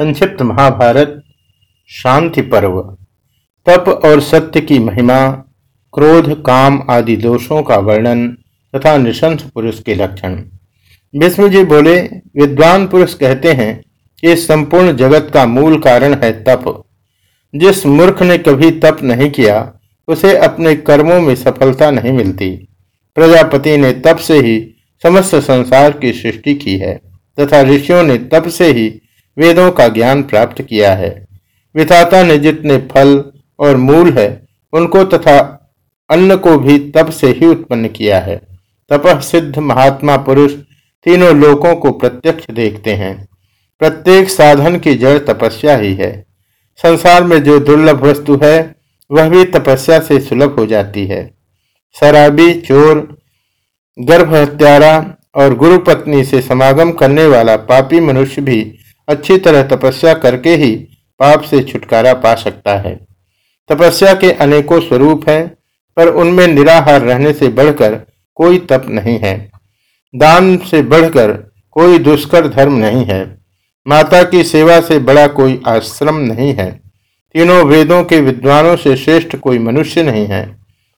संक्षिप्त महाभारत, शांति पर्व, तप और सत्य की महिमा, क्रोध, काम आदि दोषों का वर्णन तथा निशंस पुरुष के लक्षण। विष्णु जी बोले, विद्वान पुरुष कहते हैं कि संपूर्ण जगत का मूल कारण है तप। जिस मूर्ख ने कभी तप नहीं किया, उसे अपने कर्मों में सफलता नहीं मिलती। प्रजापति ने तप से ही समस्त संसार की सृष्टि की है, तथा ऋषियों ने तप से ही वेदों का ज्ञान प्राप्त किया है। विधाता ने जितने फल और मूल है, उनको तथा अन्न को भी तप से ही उत्पन्न किया है। तपह सिद्ध महात्मा पुरुष तीनों लोकों को प्रत्यक्ष देखते हैं। प्रत्येक साधन की जड़ तपस्या ही है। संसार में जो दुर्लभ वस्तु है, वह भी तपस्या से सुलभ हो जाती है। शराबी, चोर गर्भ हत्यारा और गुरुपत्नी से समागम करने वाला पापी मनुष्य भी अच्छी तरह तपस्या करके ही पाप से छुटकारा पा सकता है। तपस्या के अनेकों स्वरूप हैं, पर उनमें निराहार रहने से बढ़कर कोई तप नहीं है। दान से बढ़कर कोई दुष्कर धर्म नहीं है। माता की सेवा से बड़ा कोई आश्रम नहीं है। तीनों वेदों के विद्वानों से श्रेष्ठ कोई मनुष्य नहीं है,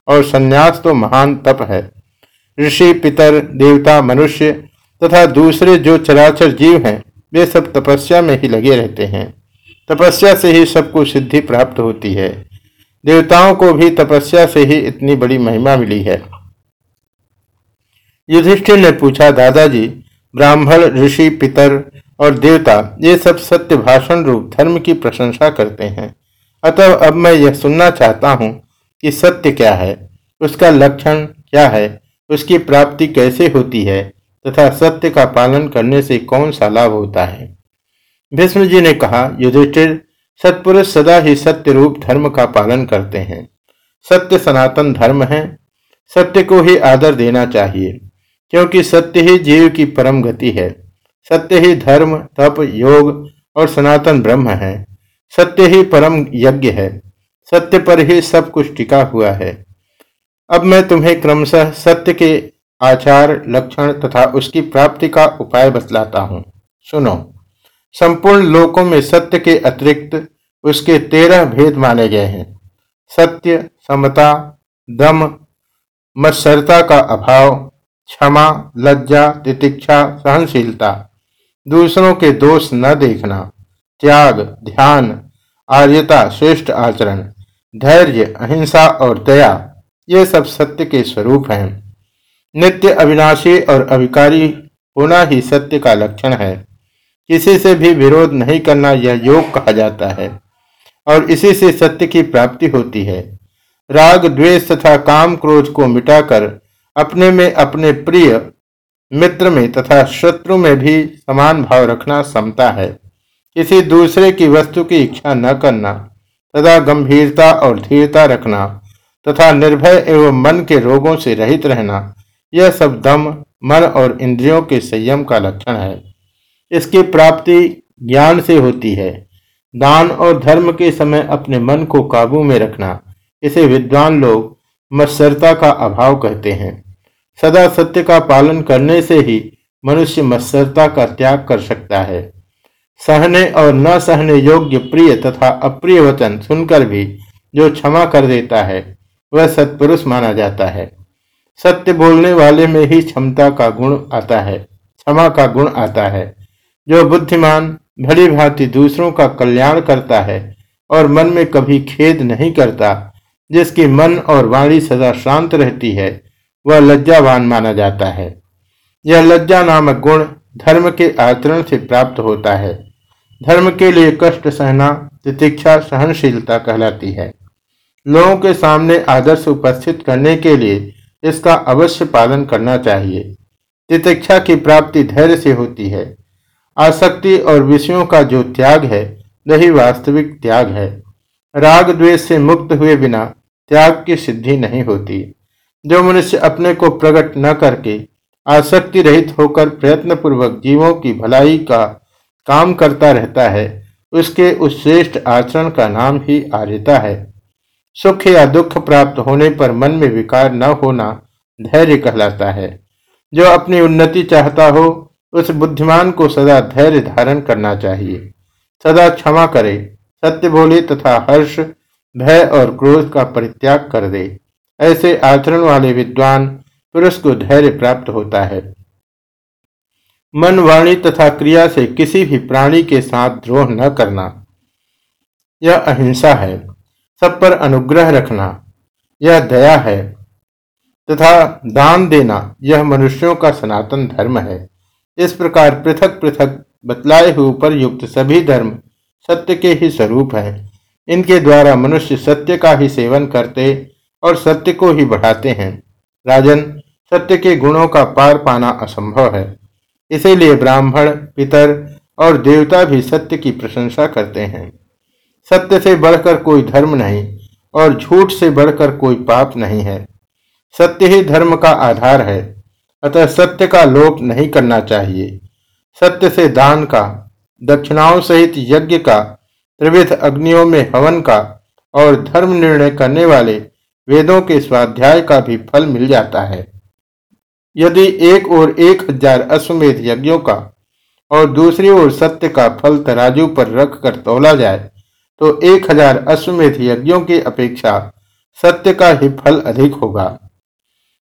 और संन्यास तो महान तप है। ऋषि, पितर, देवता, मनुष्य तथा दूसरे जो चराचर जीव हैं वे सब तपस्या में ही लगे रहते हैं। तपस्या से ही सबको सिद्धि प्राप्त होती है। देवताओं को भी तपस्या से ही इतनी बड़ी महिमा मिली है। युधिष्ठिर ने पूछा, दादाजी, ब्राह्मण, ऋषि, पितर और देवता, ये सब सत्य भाषण रूप धर्म की प्रशंसा करते हैं। अतः अब मैं यह सुनना चाहता हूँ कि सत्य क्या है? उसका लक्षण क्या है? उसकी प्राप्ति कैसे होती है? तथा सत्य का पालन करने से कौन सा लाभ होता है? विष्णु जी ने कहा, युधिष्ठिर, सत्पुरुष सदा ही सत्य रूप धर्म का पालन करते हैं। सत्य सनातन धर्म है। सत्य को ही आदर देना चाहिए, क्योंकि सत्य ही जीव की परम गति है। सत्य ही धर्म, तप, योग और सनातन ब्रह्म है। सत्य ही परम यज्ञ है। सत्य पर ही सब कुछ टिका हुआ है। अब मैं तुम्हें क्रमशः सत्य के आचार, लक्षण तथा उसकी प्राप्ति का उपाय बतलाता हूँ। सुनो। संपूर्ण लोकों में सत्य के अतिरिक्त उसके तेरह भेद माने गए हैं। सत्य, समता, दम, मत्सरता का अभाव, क्षमा, लज्जा, तितिक्षा, सहनशीलता। दूसरों के दोष न देखना। त्याग, ध्यान, आर्यता, श्रेष्ठ आचरण, धैर्य, अहिंसा और दया, ये सब सत्य के स्वरूप हैं। नित्य अविनाशी और अविकारी होना ही सत्य का लक्षण है। किसी से भी विरोध नहीं करना यह योग कहा जाता है, और इसी से सत्य की प्राप्ति होती है। राग, द्वेष तथा काम क्रोध को मिटाकर अपने में अपने प्रिय मित्र में तथा शत्रु में भी समान भाव रखना समता है। किसी दूसरे की वस्तु की इच्छा न करना, तथा गंभीरता और धीरता रखना, तथा निर्भय एवं मन के रोगों से रहित रहना यह सब दम मन और इंद्रियों के संयम का लक्षण है। इसकी प्राप्ति ज्ञान से होती है। दान और धर्म के समय अपने मन को काबू में रखना, इसे विद्वान लोग मत्सरता का अभाव कहते हैं। सदा सत्य का पालन करने से ही मनुष्य मत्सरता का त्याग कर सकता है। सहने और न सहने योग्य प्रिय तथा अप्रिय वचन सुनकर भी जो क्षमा कर देता है, वह सत्पुरुष माना जाता है। सत्य बोलने वाले में ही क्षमता का गुण आता है, क्षमा का गुण आता है। जो बुद्धिमान भली भांति दूसरों का कल्याण करता है और मन में कभी खेद नहीं करता, जिसकी मन और वाणी सदा शांत रहती है, वह लज्जावान माना जाता है। यह लज्जा नामक गुण धर्म के आचरण से प्राप्त होता है। धर्म के लिए कष्ट सहना, तितिक्षा सहनशीलता कहलाती है। लोगों के सामने आदर्श उपस्थित करने के लिए इसका अवश्य पालन करना चाहिए। तितिक्षा की प्राप्ति धैर्य से होती है। आसक्ति और विषयों का जो त्याग है, वही वास्तविक त्याग है। राग द्वेष से मुक्त हुए बिना त्याग की सिद्धि नहीं होती। जो मनुष्य अपने को प्रकट न करके आसक्ति रहित होकर प्रयत्न पूर्वक जीवों की भलाई का काम करता रहता है, उसके उस श्रेष्ठ आचरण का नाम ही आर्यता है। सुख या दुख प्राप्त होने पर मन में विकार न होना धैर्य कहलाता है। जो अपनी उन्नति चाहता हो, उस बुद्धिमान को सदा धैर्य धारण करना चाहिए। सदा क्षमा करे, सत्य बोले तथा हर्ष, भय और क्रोध का परित्याग कर दे। ऐसे आचरण वाले विद्वान पुरुष को धैर्य प्राप्त होता है। मन वाणी तथा क्रिया से किसी भी प्राणी के साथ द्रोह न करना। यह अहिंसा है। सब पर अनुग्रह रखना। यह दया है तथा दान देना यह मनुष्यों का सनातन धर्म है। इस प्रकार पृथक पृथक बतलाए हुए पर युक्त सभी धर्म सत्य के ही स्वरूप है। इनके द्वारा मनुष्य सत्य का ही सेवन करते और सत्य को ही बढ़ाते हैं। राजन, सत्य के गुणों का पार पाना असंभव है। इसीलिए ब्राह्मण, पितर और देवता भी सत्य की प्रशंसा करते हैं। सत्य से बढ़कर कोई धर्म नहीं और झूठ से बढ़कर कोई पाप नहीं है। सत्य ही धर्म का आधार है, अतः सत्य का लोप नहीं करना चाहिए। सत्य से दान का, दक्षिणाओं सहित यज्ञ का, त्रिविध अग्नियों में हवन का और धर्म निर्णय करने वाले वेदों के स्वाध्याय का भी फल मिल जाता है। यदि एक और एक हज़ार अश्वमेध यज्ञों का और दूसरी ओर सत्य का फल तराजू पर रख कर तोला जाए तो एक हज़ार अश्वमेध यज्ञों की अपेक्षा सत्य का ही फल अधिक होगा।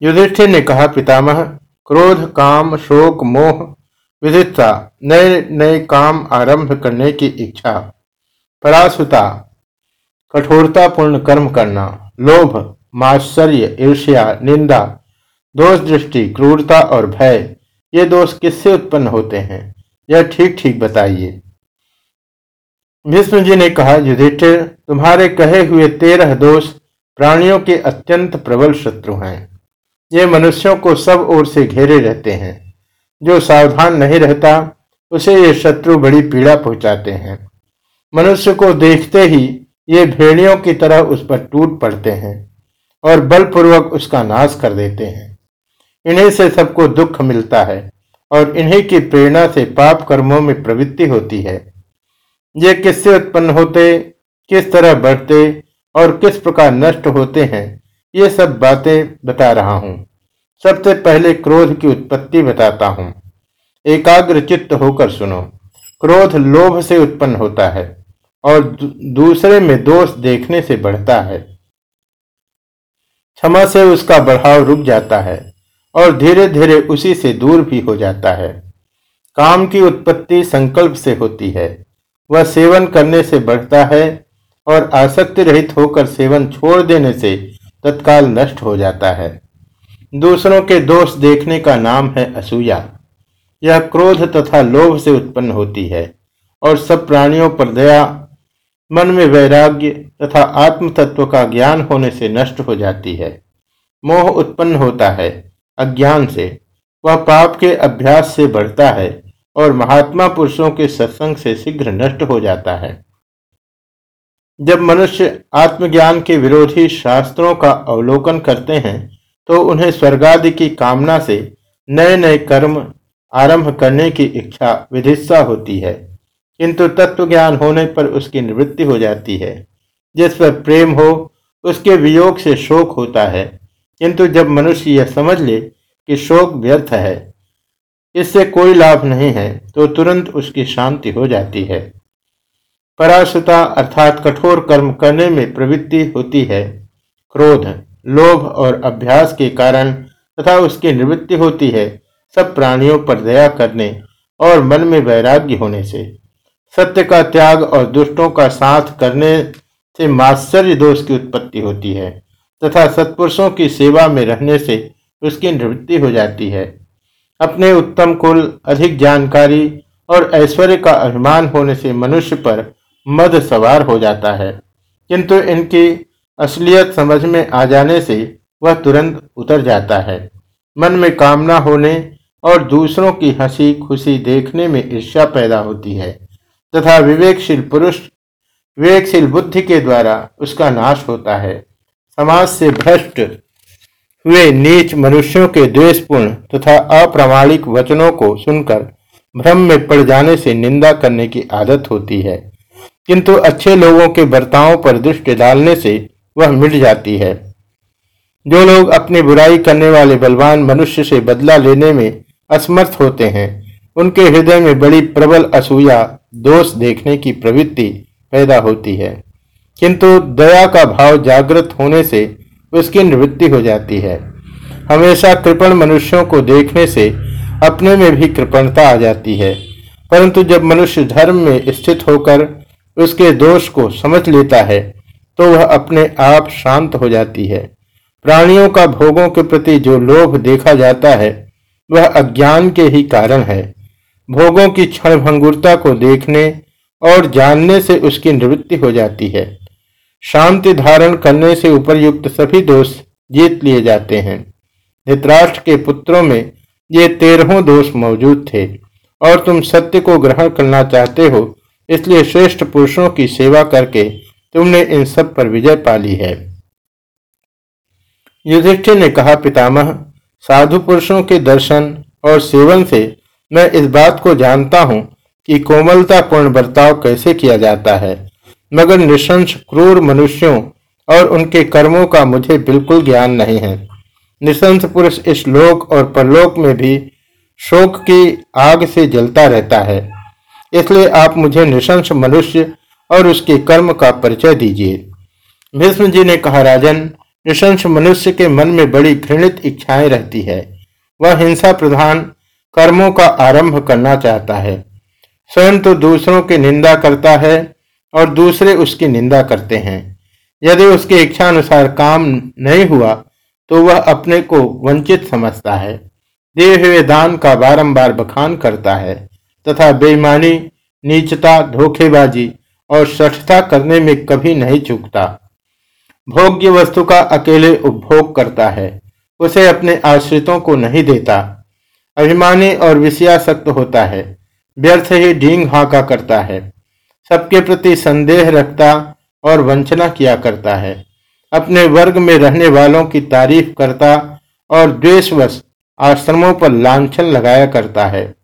युधिष्ठिर ने कहा, पितामह, क्रोध, काम, शोक, मोह विधिता नए नए काम आरंभ करने की इच्छा, परासुता, कठोरतापूर्ण कर्म करना, लोभ माश्चर्य ईर्ष्या, निंदा, दोष दृष्टि, क्रूरता और भय, ये दोष किससे उत्पन्न होते हैं? यह ठीक ठीक बताइए। भीष्म जी ने कहा, युधिष्ठिर, तुम्हारे कहे हुए तेरह दोष प्राणियों के अत्यंत प्रबल शत्रु हैं। ये मनुष्यों को सब ओर से घेरे रहते हैं। जो सावधान नहीं रहता, उसे ये शत्रु बड़ी पीड़ा पहुंचाते हैं। मनुष्य को देखते ही ये भेड़ियों की तरह उस पर टूट पड़ते हैं और बलपूर्वक उसका नाश कर देते हैं। इन्हीं से सबको दुख मिलता है और इन्हीं की प्रेरणा से पाप कर्मों में प्रवृत्ति होती है। ये किससे उत्पन्न होते, किस तरह बढ़ते और किस प्रकार नष्ट होते हैं, ये सब बातें बता रहा हूँ। सबसे पहले क्रोध की उत्पत्ति बताता हूँ। एकाग्र चित्त होकर सुनो। क्रोध लोभ से उत्पन्न होता है और दूसरे में दोष देखने से बढ़ता है। क्षमा से उसका बढ़ाव रुक जाता है और धीरे धीरे उसी से दूर भी हो जाता है। काम की उत्पत्ति संकल्प से होती है। वह सेवन करने से बढ़ता है और आसक्ति रहित होकर सेवन छोड़ देने से तत्काल नष्ट हो जाता है। दूसरों के दोष देखने का नाम है असूया। यह क्रोध तथा लोभ से उत्पन्न होती है और सब प्राणियों पर दया, मन में वैराग्य तथा आत्म तत्व का ज्ञान होने से नष्ट हो जाती है। मोह उत्पन्न होता है अज्ञान से। वह पाप के अभ्यास से बढ़ता है और महात्मा पुरुषों के सत्संग से शीघ्र नष्ट हो जाता है। जब मनुष्य आत्मज्ञान के विरोधी शास्त्रों का अवलोकन करते हैं तो उन्हें स्वर्गादि की कामना से नए नए कर्म आरंभ करने की इच्छा विधिस्सा होती है। किंतु तत्व ज्ञान होने पर उसकी निवृत्ति हो जाती है। जिस पर प्रेम हो, उसके वियोग से शोक होता है। किंतु जब मनुष्य यह समझ ले कि शोक व्यर्थ है इससे कोई लाभ नहीं है तो तुरंत उसकी शांति हो जाती है। पराशुता अर्थात कठोर कर्म करने में प्रवृत्ति होती है। क्रोध, लोभ और अभ्यास के कारण तथा उसकी निवृत्ति होती है, सब प्राणियों पर दया करने और मन में वैराग्य होने से। सत्य का त्याग और दुष्टों का साथ करने से माश्चर्य दोष की उत्पत्ति होती है, तथा सत्पुरुषों की सेवा में रहने से उसकी निवृत्ति हो जाती है। अपने उत्तम कुल, अधिक जानकारी और ऐश्वर्य का अभिमान होने से मनुष्य पर मद सवार हो जाता है। किंतु इनकी असलियत समझ में आ जाने से वह तुरंत उतर जाता है। मन में कामना होने और दूसरों की हँसी खुशी देखने में ईर्ष्या पैदा होती है तथा विवेकशील पुरुष, विवेकशील बुद्धि के द्वारा उसका नाश होता है। समाज से भ्रष्ट हुए नीच मनुष्यों के द्वेषपूर्ण तथा अप्रामाणिक वचनों को सुनकर भ्रम में पड़ जाने से निंदा करने की आदत होती है। किंतु अच्छे लोगों के बर्तावों पर दृष्टि डालने से वह मिट जाती है। जो लोग अपनी बुराई करने वाले बलवान मनुष्य से बदला लेने में असमर्थ होते हैं, उनके हृदय में बड़ी प्रबल असूया दोष देखने की प्रवृत्ति पैदा होती है। किंतु दया का भाव जागृत होने से उसकी निवृत्ति हो जाती है। हमेशा कृपण मनुष्यों को देखने से अपने में भी कृपणता आ जाती है। परंतु जब मनुष्य धर्म में स्थित होकर उसके दोष को समझ लेता है तो वह अपने आप शांत हो जाती है। प्राणियों का भोगों के प्रति जो लोभ देखा जाता है, वह अज्ञान के ही कारण है। भोगों की क्षणभंगुरता को देखने और जानने से उसकी निवृत्ति हो जाती है। शांति धारण करने से उपरयुक्त सभी दोष जीत लिए जाते हैं। धृतराष्ट्र के पुत्रों में ये तेरहों दोष मौजूद थे, और तुम सत्य को ग्रहण करना चाहते हो, इसलिए श्रेष्ठ पुरुषों की सेवा करके तुमने इन सब पर विजय पाली है। युधिष्ठिर ने कहा, पितामह, साधु पुरुषों के दर्शन और सेवन से मैं इस बात को जानता हूँ कि कोमलता पूर्ण बर्ताव कैसे किया जाता है। मगर निशंस, क्रूर मनुष्यों और उनके कर्मों का मुझे बिल्कुल ज्ञान नहीं है। निशंस पुरुष इस लोक और परलोक में भी शोक की आग से जलता रहता है। इसलिए आप मुझे निशंस मनुष्य और उसके कर्म का परिचय दीजिए। भीष्म जी ने कहा, राजन, निशंस मनुष्य के मन में बड़ी घृणित इच्छाएँ रहती है। वह हिंसा प्रधान कर्मों का आरंभ करना चाहता है। स्वयं तो दूसरों की निंदा करता है और दूसरे उसकी निंदा करते हैं। यदि उसके इच्छा अनुसार काम नहीं हुआ तो वह अपने को वंचित समझता है। दिए हुए दान का बारंबार बखान करता है तथा बेईमानी, नीचता, धोखेबाजी और सठता करने में कभी नहीं चूकता। भोग्य वस्तु का अकेले उपभोग करता है, उसे अपने आश्रितों को नहीं देता। अभिमानी और विषयासक्त होता है, व्यर्थ ही ढींग हाका करता है। सबके प्रति संदेह रखता और वंचना किया करता है। अपने वर्ग में रहने वालों की तारीफ़ करता और द्वेषवश आश्रमों पर लांछन लगाया करता है।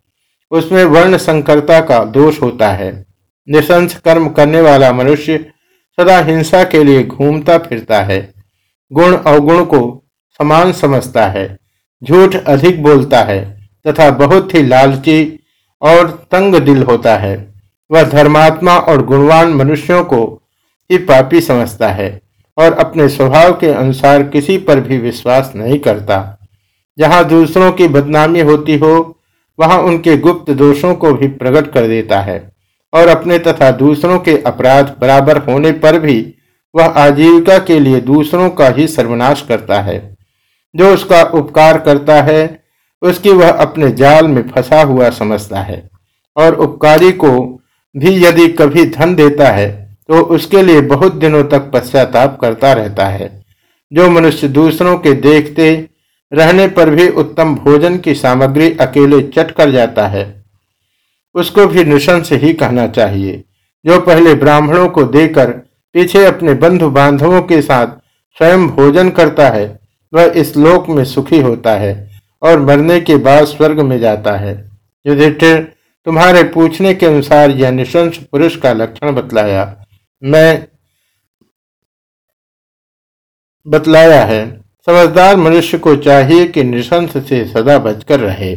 उसमें वर्ण संकरता का दोष होता है। निशंस कर्म करने वाला मनुष्य सदा हिंसा के लिए घूमता फिरता है। गुण अवगुण को समान समझता है। झूठ अधिक बोलता है तथा बहुत ही लालची और तंग दिल होता है। वह धर्मात्मा और गुणवान मनुष्यों को ही पापी समझता है और अपने स्वभाव के अनुसार किसी पर भी विश्वास नहीं करता। जहाँ दूसरों की बदनामी होती हो, वहाँ उनके गुप्त दोषों को भी प्रकट कर देता है और अपने तथा दूसरों के अपराध बराबर होने पर भी वह आजीविका के लिए दूसरों का ही सर्वनाश करता है। जो उसका उपकार करता है, उसकी वह अपने जाल में फंसा हुआ समझता है और उपकारी को भी यदि कभी धन देता है तो उसके लिए बहुत दिनों तक पश्चाताप करता रहता है। जो मनुष्य दूसरों के देखते रहने पर भी उत्तम भोजन की सामग्री अकेले चट कर जाता है, उसको भी निशंस ही कहना चाहिए। जो पहले ब्राह्मणों को देकर पीछे अपने बंधु बांधवों के साथ स्वयं भोजन करता है, वह इस लोक में सुखी होता है और मरने के बाद स्वर्ग में जाता है। युधिष्ठिर तुम्हारे पूछने के अनुसार यह निशंस पुरुष का लक्षण बतलाया, मैं बतलाया है। समझदार मनुष्य को चाहिए कि निशंस से सदा बचकर रहे।